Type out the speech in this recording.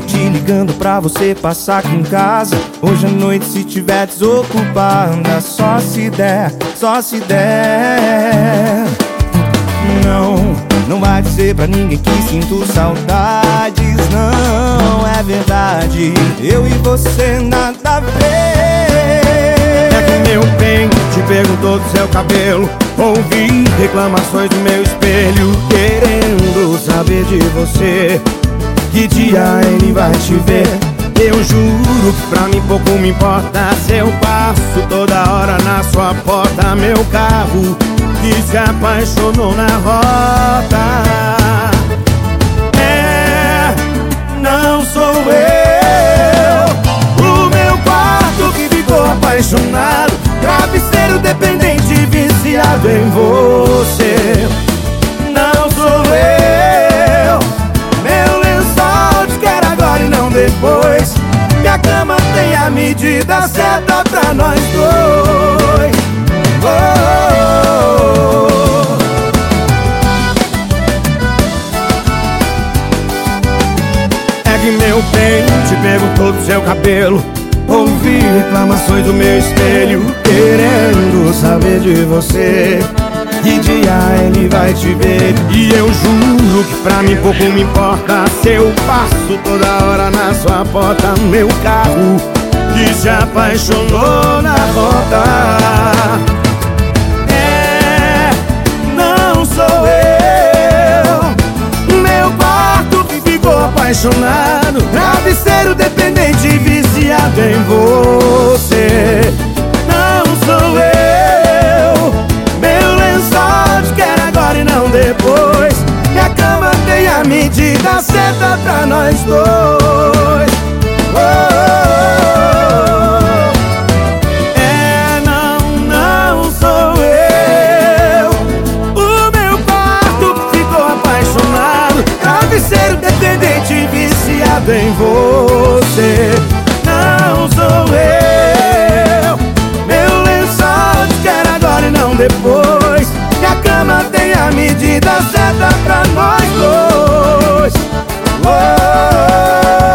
te ligando pra você passar aqui em casa. Hoje à noite se tiver desocupada Só se der, só se der. Não, não vai dizer pra ninguém que sinto saudades Não, é verdade. Eu e você nada a ver. É que meu bem te perguntou do seu cabelo. Ouvi reclamações do meu espelho Querendo saber de você Que dia ele vai te ver. Eu juro pra mim pouco me importa. Se eu passo toda hora na sua porta. Meu carro que se apaixonou na rota. É, não sou eu. O meu quarto que ficou apaixonado. Travesseiro dependente viciado em você Minha cama tem a medida certa pra nós dois. Oh, oh, oh. É que meu bem te perguntou do seu cabelo. Ouvi reclamações do meu espelho Querendo saber de você Que dia ele vai te ver. E eu juro que pra mim pouco me importa. Se eu passo toda hora na sua porta Meu carro que se apaixonou na rota. É, não sou eu. Meu quarto que ficou apaixonado. Travesseiro dependente viciado em você medida certa pra nós dois. Oh, oh, oh. É, não, não sou eu. O meu quarto ficou apaixonado. Travesseiro dependente viciado em você. Não sou eu. Meu lençol quer agora e não depois. Minha cama tem a medida certa pra nós dois Whoa.